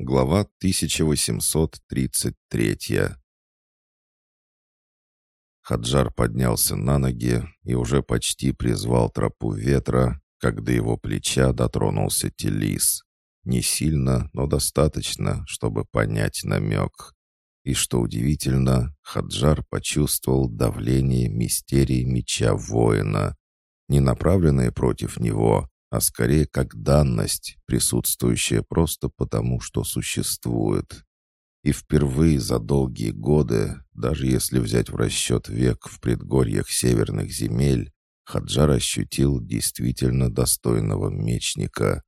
Глава 1833 Хаджар поднялся на ноги и уже почти призвал тропу ветра, когда его плеча дотронулся Телис. Не сильно, но достаточно, чтобы понять намек. И что удивительно, Хаджар почувствовал давление мистерии меча воина, не направленное против него, а скорее как данность, присутствующая просто потому, что существует. И впервые за долгие годы, даже если взять в расчет век в предгорьях северных земель, Хаджар ощутил действительно достойного мечника.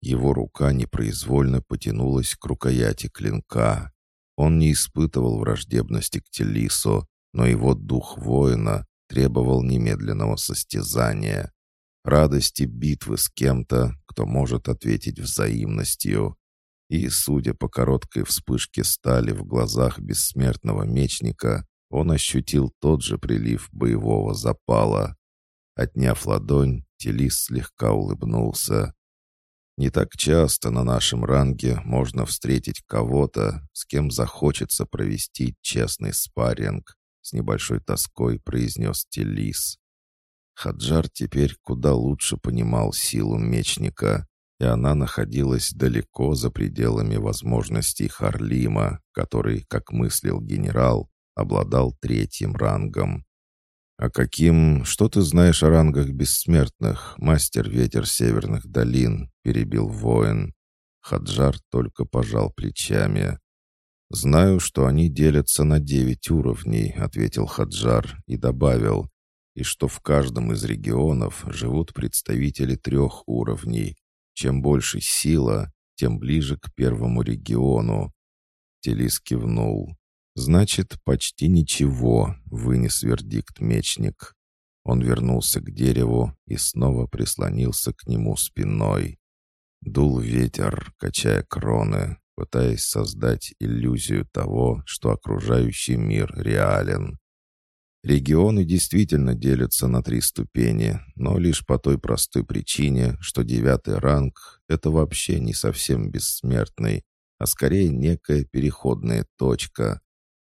Его рука непроизвольно потянулась к рукояти клинка. Он не испытывал враждебности к Телису, но его дух воина требовал немедленного состязания радости битвы с кем-то, кто может ответить взаимностью. И, судя по короткой вспышке стали в глазах бессмертного мечника, он ощутил тот же прилив боевого запала. Отняв ладонь, Телис слегка улыбнулся. «Не так часто на нашем ранге можно встретить кого-то, с кем захочется провести честный спарринг», с небольшой тоской произнес Телис. Хаджар теперь куда лучше понимал силу мечника, и она находилась далеко за пределами возможностей Харлима, который, как мыслил генерал, обладал третьим рангом. «А каким... Что ты знаешь о рангах бессмертных, мастер ветер северных долин?» — перебил воин. Хаджар только пожал плечами. «Знаю, что они делятся на девять уровней», — ответил Хаджар и добавил и что в каждом из регионов живут представители трех уровней. Чем больше сила, тем ближе к первому региону. Телис кивнул. «Значит, почти ничего», — вынес вердикт мечник. Он вернулся к дереву и снова прислонился к нему спиной. Дул ветер, качая кроны, пытаясь создать иллюзию того, что окружающий мир реален. Регионы действительно делятся на три ступени, но лишь по той простой причине, что девятый ранг — это вообще не совсем бессмертный, а скорее некая переходная точка.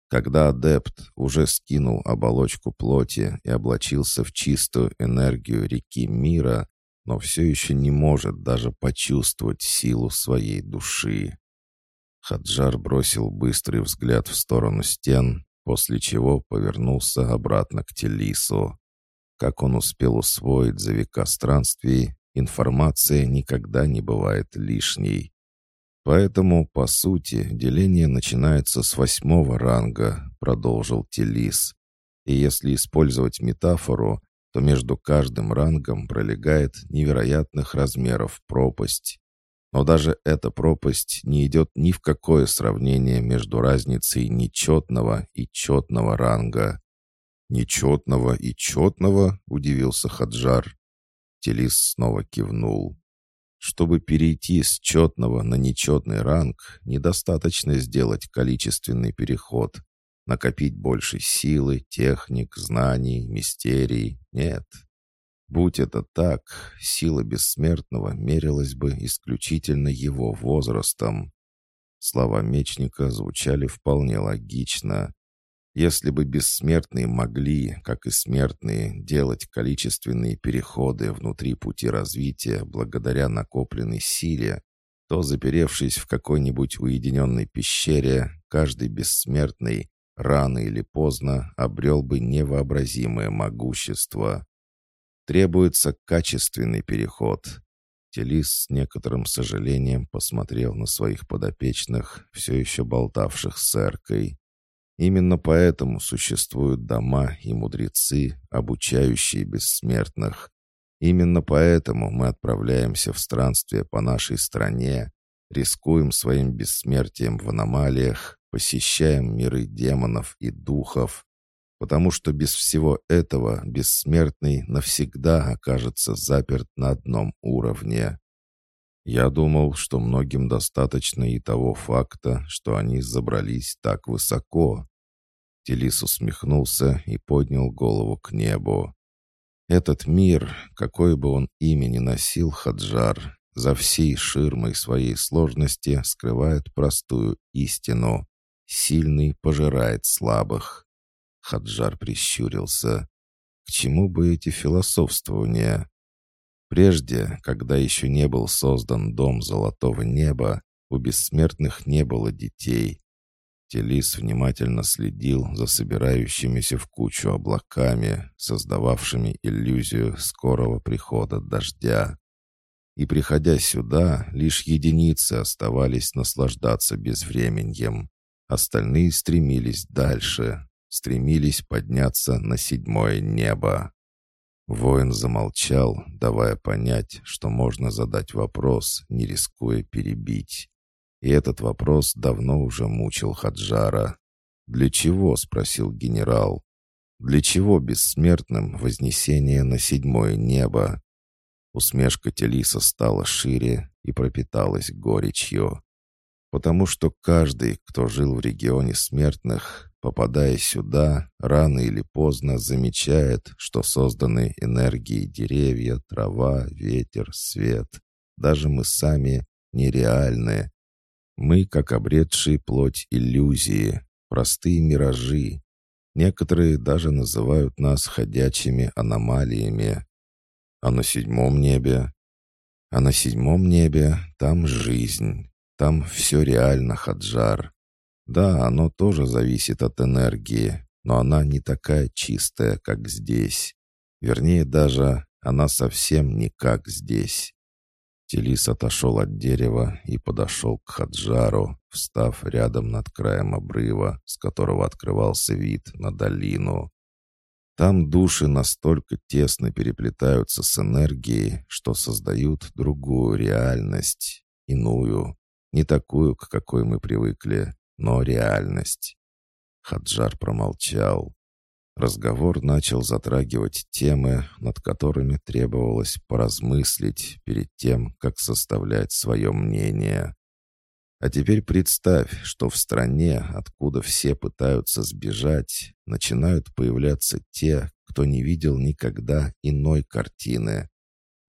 Когда адепт уже скинул оболочку плоти и облачился в чистую энергию реки мира, но все еще не может даже почувствовать силу своей души. Хаджар бросил быстрый взгляд в сторону стен после чего повернулся обратно к Телису. Как он успел усвоить за века странствий, информация никогда не бывает лишней. Поэтому, по сути, деление начинается с восьмого ранга, продолжил Телис. И если использовать метафору, то между каждым рангом пролегает невероятных размеров пропасть. Но даже эта пропасть не идет ни в какое сравнение между разницей нечетного и четного ранга. «Нечетного и четного?» — удивился Хаджар. Телис снова кивнул. Чтобы перейти с четного на нечетный ранг, недостаточно сделать количественный переход, накопить больше силы, техник, знаний, мистерий. Нет, Будь это так, сила бессмертного мерилась бы исключительно его возрастом. Слова мечника звучали вполне логично. Если бы бессмертные могли, как и смертные, делать количественные переходы внутри пути развития благодаря накопленной силе, то, заперевшись в какой-нибудь уединенной пещере, каждый бессмертный рано или поздно обрел бы невообразимое могущество. Требуется качественный переход. Телис с некоторым сожалением посмотрел на своих подопечных, все еще болтавших с эркой. Именно поэтому существуют дома и мудрецы, обучающие бессмертных. Именно поэтому мы отправляемся в странствие по нашей стране, рискуем своим бессмертием в аномалиях, посещаем миры демонов и духов, потому что без всего этого бессмертный навсегда окажется заперт на одном уровне. Я думал, что многим достаточно и того факта, что они забрались так высоко. Телис усмехнулся и поднял голову к небу. Этот мир, какой бы он имя ни носил, Хаджар, за всей ширмой своей сложности скрывают простую истину. Сильный пожирает слабых. Хаджар прищурился. К чему бы эти философствования? Прежде, когда еще не был создан дом золотого неба, у бессмертных не было детей. Телис внимательно следил за собирающимися в кучу облаками, создававшими иллюзию скорого прихода дождя. И приходя сюда, лишь единицы оставались наслаждаться безвременьем. Остальные стремились дальше, стремились подняться на седьмое небо. Воин замолчал, давая понять, что можно задать вопрос, не рискуя перебить. И этот вопрос давно уже мучил Хаджара. «Для чего?» — спросил генерал. «Для чего бессмертным вознесение на седьмое небо?» Усмешка Телиса стала шире и пропиталась горечью. «Потому что каждый, кто жил в регионе смертных, попадая сюда, рано или поздно замечает, что созданы энергии деревья, трава, ветер, свет, даже мы сами нереальны, мы, как обретшие плоть иллюзии, простые миражи. Некоторые даже называют нас ходячими аномалиями. А на седьмом небе? А на седьмом небе там жизнь. Там все реально, Хаджар. Да, оно тоже зависит от энергии, но она не такая чистая, как здесь. Вернее, даже она совсем не как здесь. Телис отошел от дерева и подошел к Хаджару, встав рядом над краем обрыва, с которого открывался вид на долину. Там души настолько тесно переплетаются с энергией, что создают другую реальность, иную, не такую, к какой мы привыкли, но реальность. Хаджар промолчал. Разговор начал затрагивать темы, над которыми требовалось поразмыслить перед тем, как составлять свое мнение. А теперь представь, что в стране, откуда все пытаются сбежать, начинают появляться те, кто не видел никогда иной картины.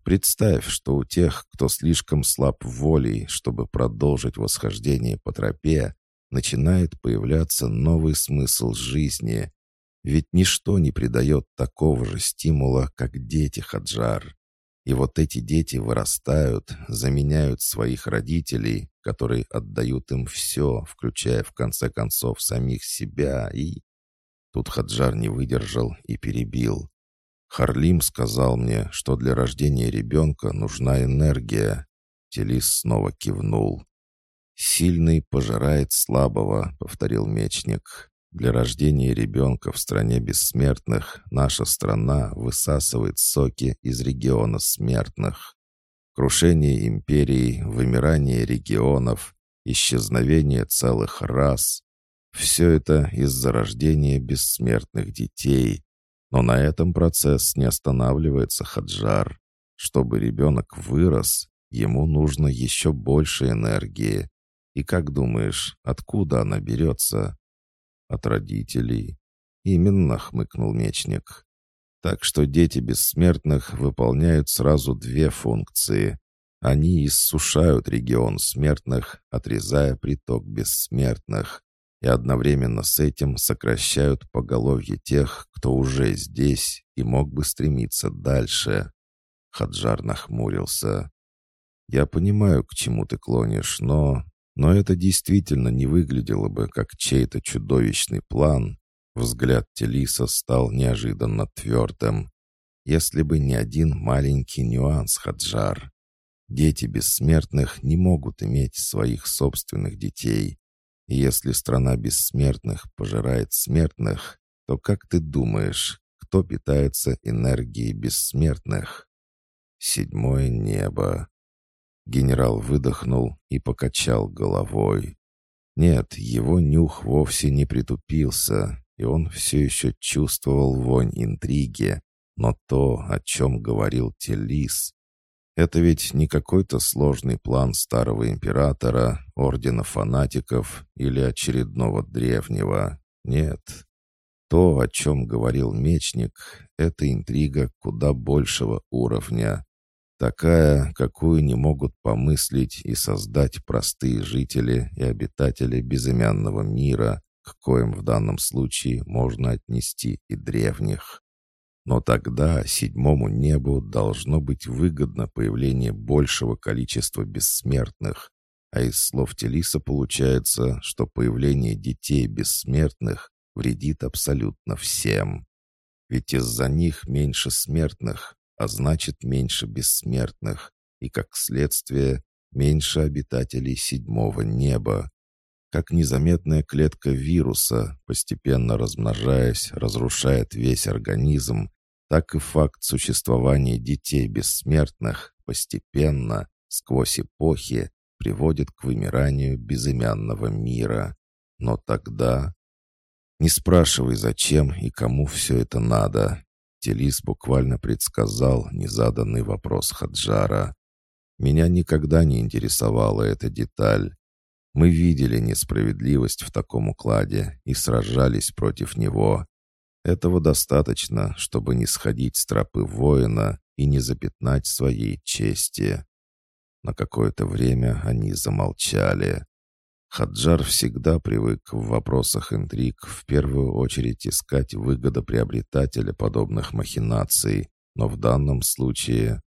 Представь, что у тех, кто слишком слаб волей, чтобы продолжить восхождение по тропе, начинает появляться новый смысл жизни, ведь ничто не придает такого же стимула, как дети Хаджар. И вот эти дети вырастают, заменяют своих родителей, которые отдают им все, включая в конце концов самих себя, и... Тут Хаджар не выдержал и перебил. Харлим сказал мне, что для рождения ребенка нужна энергия. Телис снова кивнул. «Сильный пожирает слабого», — повторил мечник. Для рождения ребенка в стране бессмертных наша страна высасывает соки из региона смертных. Крушение империи, вымирание регионов, исчезновение целых рас — все это из-за рождения бессмертных детей. Но на этом процесс не останавливается, Хаджар. Чтобы ребенок вырос, ему нужно еще больше энергии. И как думаешь, откуда она берется? От родителей. Именно, хмыкнул мечник. Так что дети бессмертных выполняют сразу две функции. Они иссушают регион смертных, отрезая приток бессмертных, и одновременно с этим сокращают поголовье тех, кто уже здесь и мог бы стремиться дальше. Хаджар нахмурился. «Я понимаю, к чему ты клонишь, но но это действительно не выглядело бы как чей-то чудовищный план. Взгляд Телиса стал неожиданно твердым. Если бы не один маленький нюанс, Хаджар. Дети бессмертных не могут иметь своих собственных детей. И если страна бессмертных пожирает смертных, то как ты думаешь, кто питается энергией бессмертных? Седьмое небо. Генерал выдохнул и покачал головой. Нет, его нюх вовсе не притупился, и он все еще чувствовал вонь интриги. Но то, о чем говорил Телис, это ведь не какой-то сложный план старого императора, ордена фанатиков или очередного древнего. Нет. То, о чем говорил мечник, это интрига куда большего уровня. Такая, какую не могут помыслить и создать простые жители и обитатели безымянного мира, к коим в данном случае можно отнести и древних. Но тогда седьмому небу должно быть выгодно появление большего количества бессмертных, а из слов Телиса получается, что появление детей бессмертных вредит абсолютно всем. Ведь из-за них меньше смертных, а значит меньше бессмертных, и как следствие меньше обитателей седьмого неба. Как незаметная клетка вируса, постепенно размножаясь, разрушает весь организм, так и факт существования детей бессмертных постепенно, сквозь эпохи, приводит к вымиранию безымянного мира. Но тогда... Не спрашивай, зачем и кому все это надо. Телис буквально предсказал незаданный вопрос Хаджара. Меня никогда не интересовала эта деталь. Мы видели несправедливость в таком укладе и сражались против него. Этого достаточно, чтобы не сходить с тропы воина и не запятнать своей чести. На какое-то время они замолчали. Хаджар всегда привык в вопросах интриг в первую очередь искать выгодоприобретателя подобных махинаций, но в данном случае...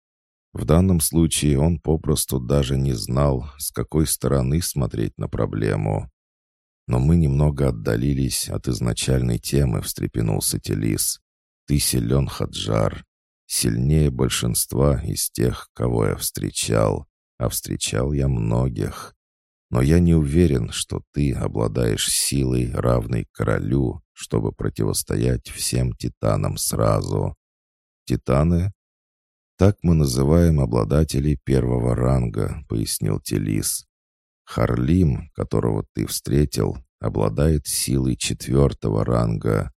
В данном случае он попросту даже не знал, с какой стороны смотреть на проблему. Но мы немного отдалились от изначальной темы, встрепенулся Телис. Ты силен, Хаджар. Сильнее большинства из тех, кого я встречал а встречал я многих. Но я не уверен, что ты обладаешь силой, равной королю, чтобы противостоять всем титанам сразу. Титаны? Так мы называем обладателей первого ранга, пояснил Телис. Харлим, которого ты встретил, обладает силой четвертого ранга.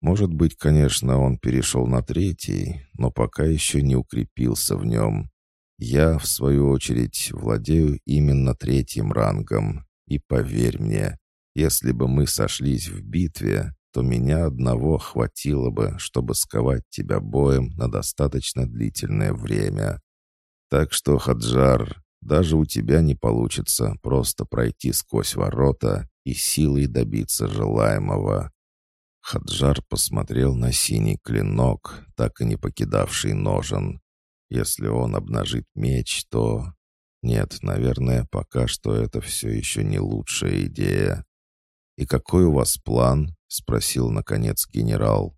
Может быть, конечно, он перешел на третий, но пока еще не укрепился в нем. Я, в свою очередь, владею именно третьим рангом. И поверь мне, если бы мы сошлись в битве, то меня одного хватило бы, чтобы сковать тебя боем на достаточно длительное время. Так что, Хаджар, даже у тебя не получится просто пройти сквозь ворота и силой добиться желаемого. Хаджар посмотрел на синий клинок, так и не покидавший ножен. Если он обнажит меч, то... Нет, наверное, пока что это все еще не лучшая идея. «И какой у вас план?» — спросил, наконец, генерал.